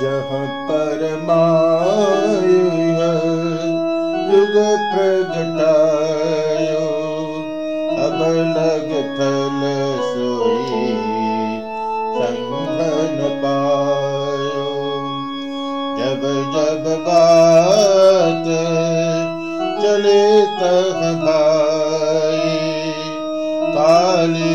जहाँ परमायु युग प्रगटायो। अब लग थल सोई संघन पायो। जब जब बात चले तह भाई काली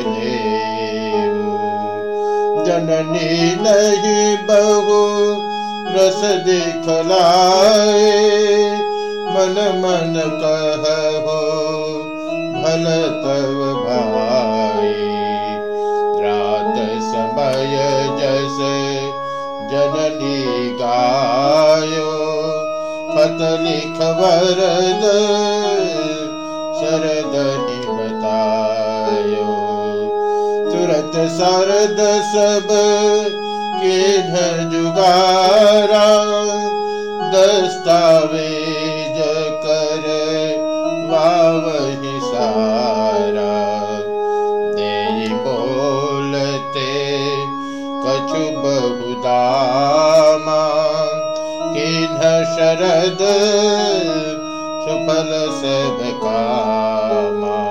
जननी नहीं बहु रस दिखलाए। मन मन कहो, भल तव भाई। रात समय जस जननी गायो, खत लिख वरद शरद सब के जुगारा दस्तावेज कर वावहि सारा। दे बोलते कछु बहुदामा। किन्ह शरद सुफल सब कामा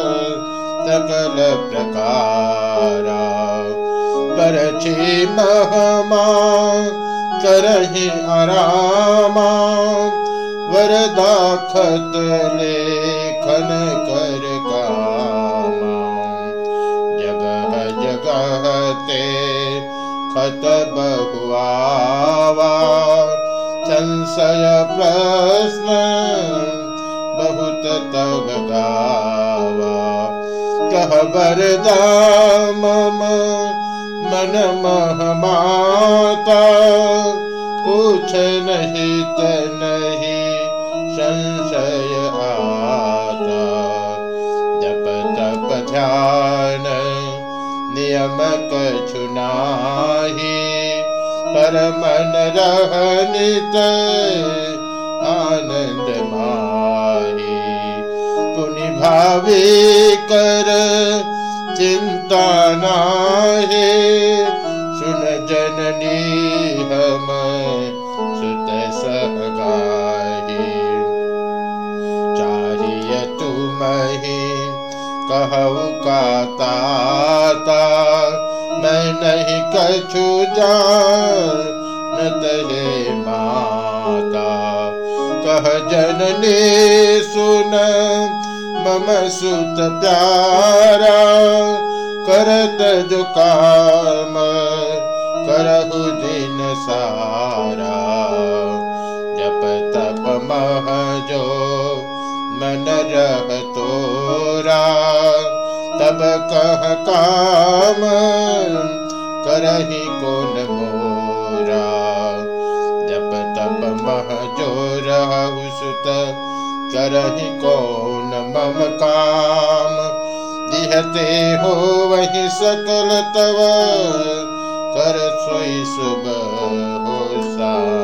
सकल प्रकारा। परछि महमा, करहि आरामा। वरदा खत लेखन कर जगह जगह ते खत बहुआवा। संशय प्रश्न, बहुत तब कह बरदा मम मन महमाता। पूछ नहीं त नहीं संशय आता। जप तप ध्यान नियम कछु नाही। पर मन रहनित आनंद माही। भावे कर चिंता नाहे। सुन जननी हम सुत सहगाही चारिय तुम ही कहु का ताता। मैं नहीं कछु जानत हे माता। कह जननी सुन मम सुत प्यारा करत जो काम करहु दिन सारा। जप तप मह जो मन रह तोरा, तब कह काम, करही कौन मोरा। जप तप मह जो रहु सुत करही कौन मम काम। दिहते हो वही सकल तव। कर सोई सुबह हो सा